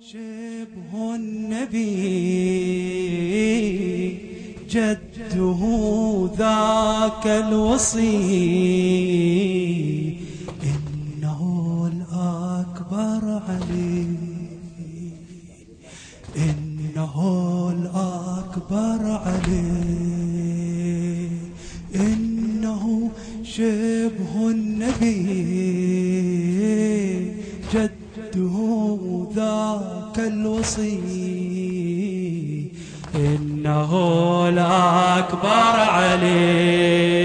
شبه النبي جده ذاك الوصي. إنه الأكبر علي. إنه الأكبر علي. إنه شبه النبي. الوصي. إنه الأكبر علي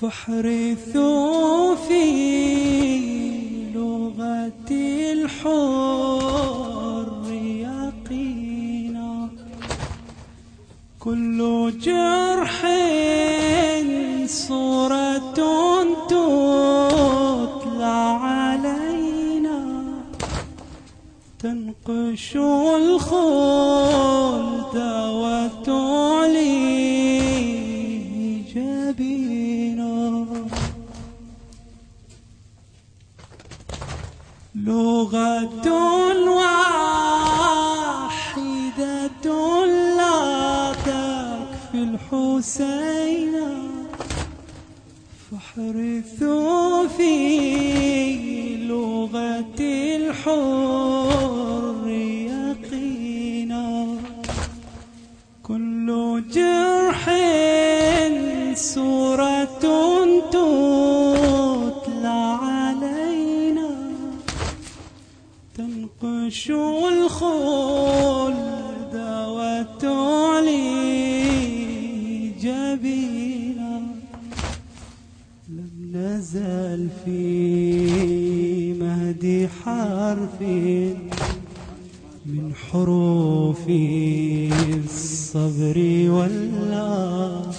فاحرثوا في لغة الحر يقينا. كل جرح صورة تتلى علينا. تنقش الخلد حرف من حروف الصبر والله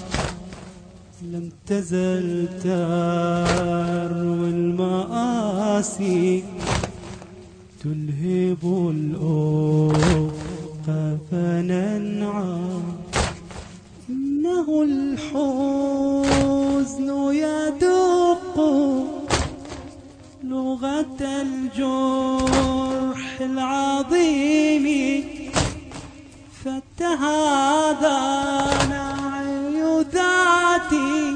لم تزل تروي المآسي تلهب الأفق فننعى إنه الحزن يدق لغة الجرح العظيم فتهذا نعي ذاتي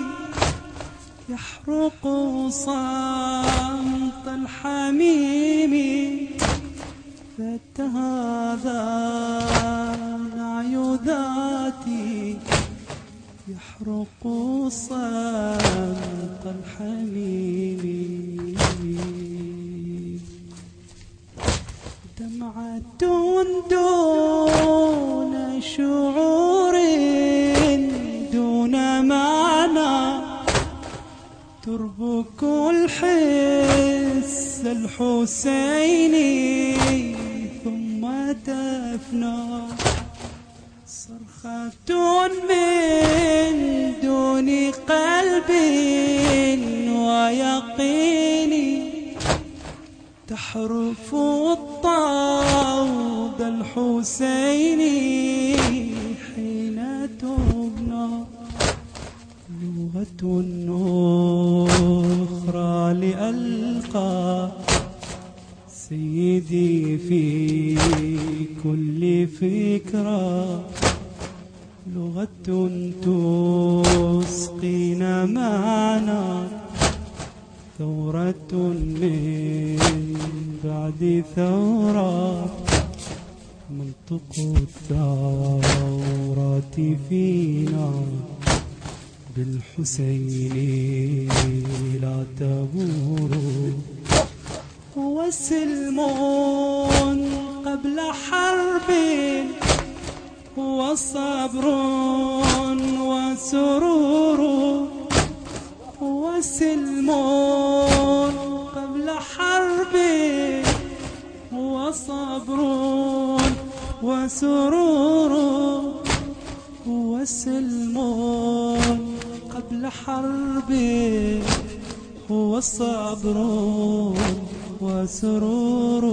يحرق صمت الحميم فتهذا نعي ذاتي يحرق صمت الحميم دمعة دون شعور دون معنى. تربك الحس الحسيني ثم تفنى. صرخة من دون قلب ويقين. تحرف الطود الحسيني حين تبنى لغة أخرى لألقى سيدي في كل فكرة لغة تسقينا معنا ثورة من بعد ثورة منطق الثورة فينا. بالحسين لا تبور هو سلم قبل حرب هو صبر وسرور. هو سلم هو صبر وسرور هو سلم قبل حرب هو الصبر وسرور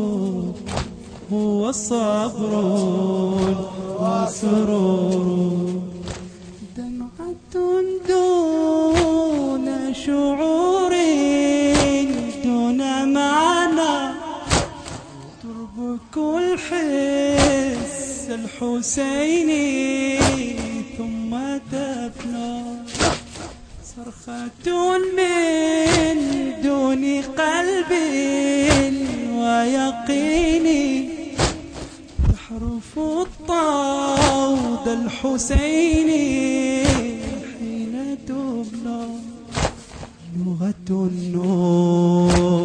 هو الصبر وسرور تربك الحس الحسيني ثم تفنى. صرخة من دون قلب ويقين تحرف الطود الحسيني حين تبنى. لغة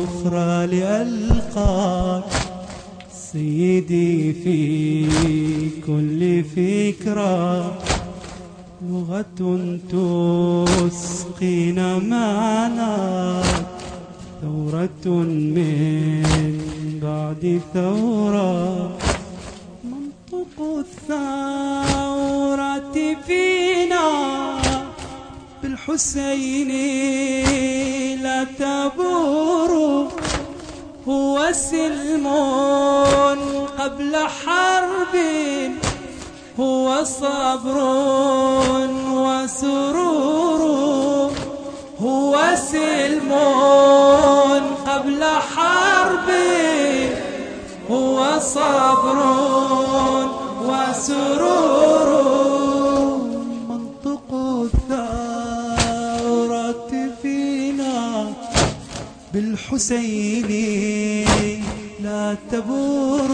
أخرى لألقاك سيدي في كل فكرة لغة تسقين معنا ثورة من بعد ثورة. منطق الثورة فينا بالحسين لا تبور هو سلم قبل حرب هو صبر وسرور هو سلم قبل حرب هو صبر وسرور بالحسين لا تبور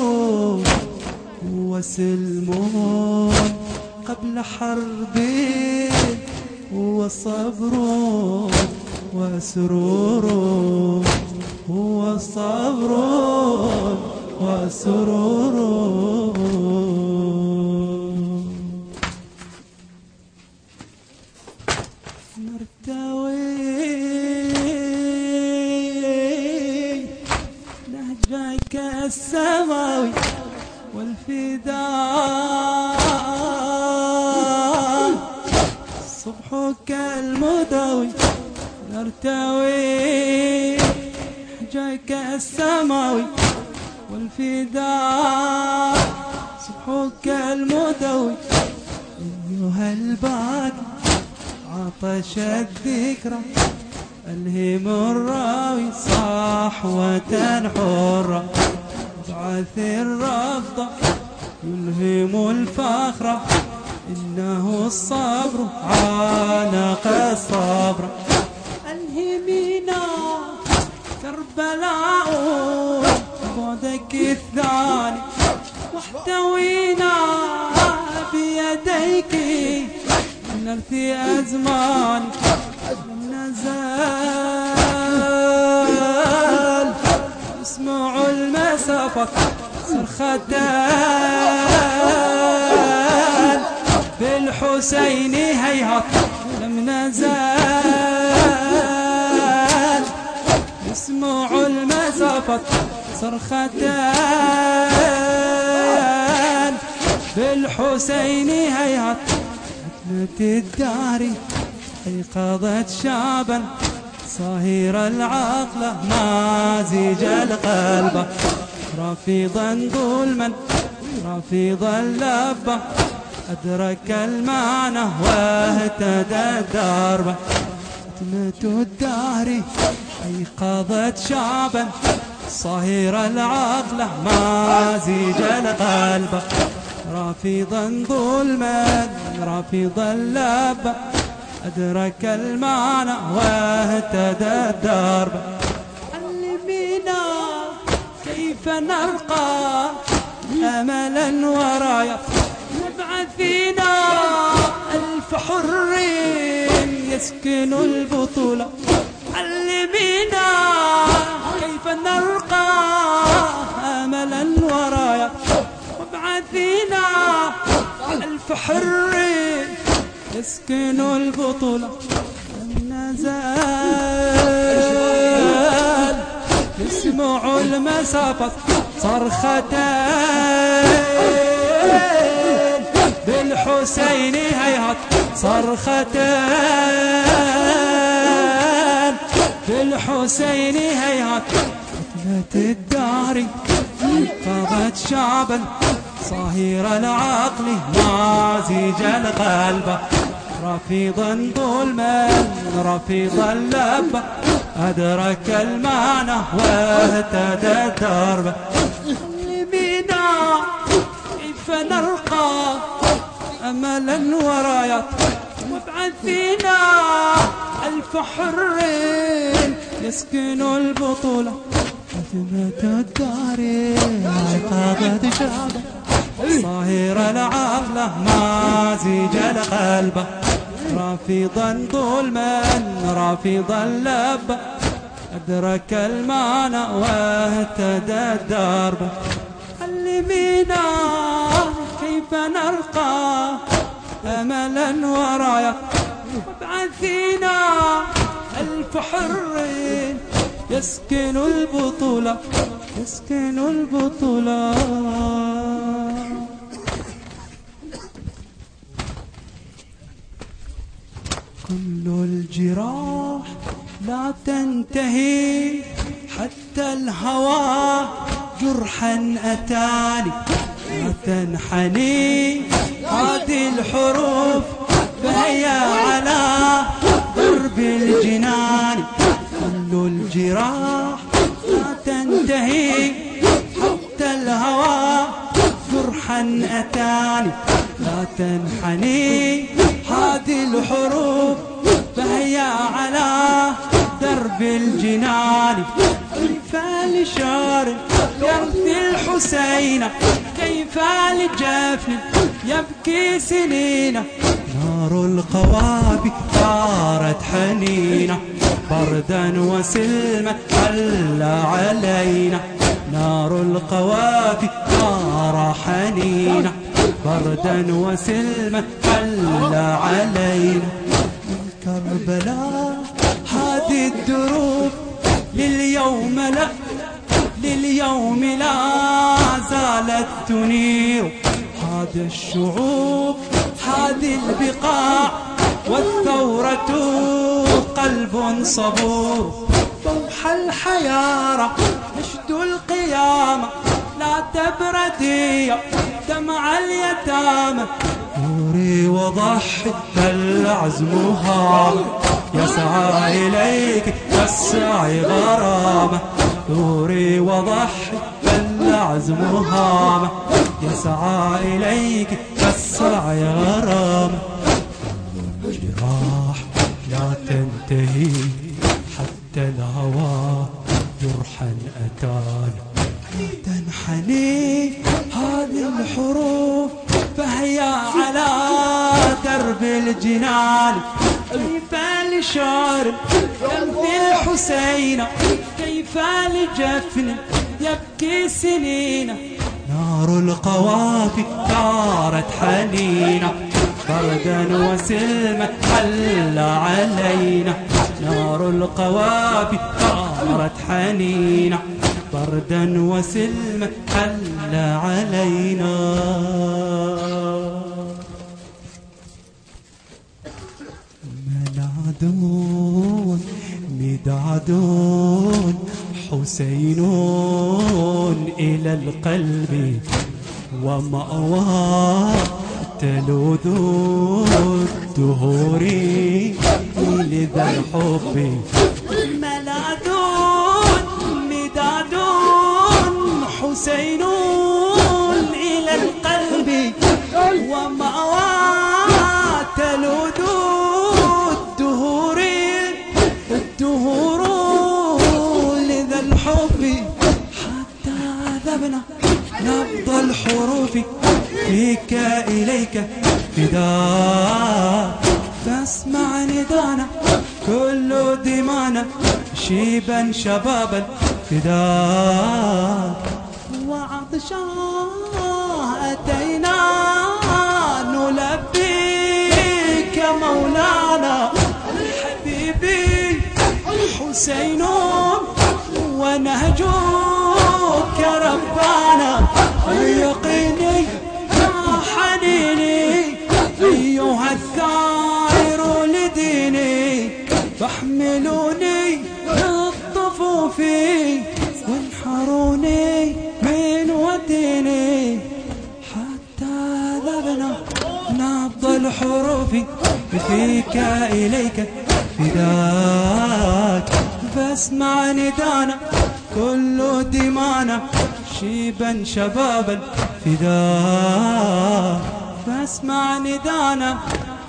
هو سلم قبل حرب هو صبر وسرور هو وسرور السماوي والفداء. صبحك المدوي نرتوي نهجك السماوي والفداء. صبحك المدوي أيها الباقي عطش الذكرى. ألهم الراوي صحوة حرة. ابعث الرفض يلهم الفخر. إنه الصبر عانق الصبر. ألهمنا كربلاء بعدك الثاني. واحتوينا بيديك. نرثي أزمان. نزال أسمع المسافة صرختان بالحسين هيهات. لم نزال. اسمع المسافة صرختان بالحسين هيهات. عتمة الدار. أيقظت شعبا. صهير العقل مازج القلب. رافضا ظلما رافضا لبا أدرك المعنى واهتدى الدرب. عتمة الدار أيقظت شعبا. صهير العقل مازج القلب. رافضا ظلما رافضا لبا أدرك المعنى واهتدى الدرب. علمنا كيف نرقى أملا ورايا. نبعثنا ألف حر يسكن البطولة. علمنا كيف نرقى أملا ورايا. ألف ألف حر يسكن البطولة النزال يسمع المسافة صرختين بالحسين هيهات صرختين بالحسين هيهات قتلت الداري قضت شعبا صهير العقل مازج القلب رفيضا ظلما رفيضا لبا أدرك المعنى واهتدى الدرب. كيف نلقى أملا ورايات وابعث فينا ألف حر يسكن البطولة. خدمة الدار عقابة شعبة. صهير العقل مازج القلب. رافضا ظلما رافضا لب. أدرك المعنى واهتدى الدرب. علمينا كيف نرقى أملا ورايا. وابعثينا ألف حر يسكن البطولة يسكن البطولة. كل الجراح لا تنتهي حتى الهوى جرحا أتاني. لا تنحني هذه الحروف فهي على درب الجنان. كل الجراح لا تنتهي حتى الهوى جرحا أتاني. لا تنحني هذه الحروف فهي على درب الجنان. كيف لشار يرثي الحسين؟ كيف لجفن يبكي سنين؟ نار القوابي صارت حنينة. بردا وسلما حل علينا؟ نار القوافي صار حنينة. بردا وسلما حل علينا. كربلاء هذه الدروب لليوم لا لليوم لا زالت تنير. هذا الشعوب هذه البقاع والثورة قلب صبور. فوح الحيارة نشد القيامة. لا تبردي دمع اليتامى. نوري وضحي فالعزم هام يسعى إليك والسعي غرامة. نوري وضحي فالعزم هام يسعى إليك والسعي غرامة. الحروف فهي على درب الجنان. كيف لشعر يمثل الحسين كيف لجفن يبكي سنين. نار القوافي ثارت حنينة بردا وسلما حل علينا. نار القوافي ثارت حنينة بردا وسلما حل علينا. منادون مدعدون حسين إلى القلب ومأوى تلوذ الدهور لذا الحب. حسين إلى القلب ومأوى تلوذ الدهور الدهور لذا الحب حتى ذبنا نبض الحروف. فيك إليك فداء فاسمع ندانا كل دمانا شيبا شبابا فداء حسين ونهجك ربانا يقيني يا حنيني أيها الثائر لديني فاحملوني للطفوف وانحروني من وديني. حتى ذبنا نبض الحروف فيك إليك فداك. فاسمع ندانا كل دمانا شيبا شبابا فداك فاسمع ندانا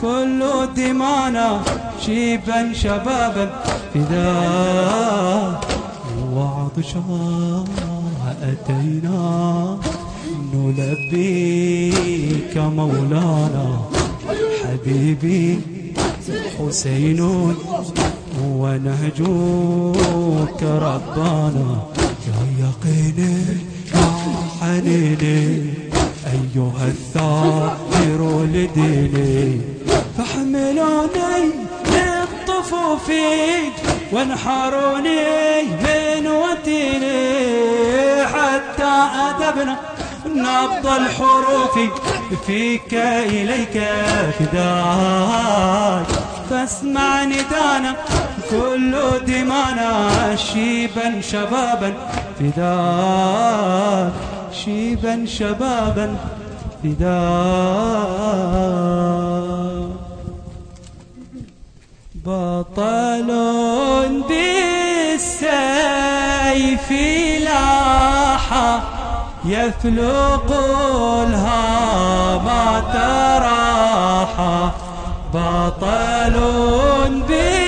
كل دمانا شيبا شبابا فداك وعطشا أتينا نلبيك مولانا حبيبي حسين. ونهجوك ربانا يا يقيني يا حنيني أيها الثائر لديني فاحملوني للطفوف وانحروني من وتيني حتى أدبنا نبض الحروف فيك إليك فداك فاسمع ندانا كل دمانا شيبا شبابا فداك شيبا شبابا فداك بطل بالسيف لاحا يفلق الهام تراحا بطل بالسيف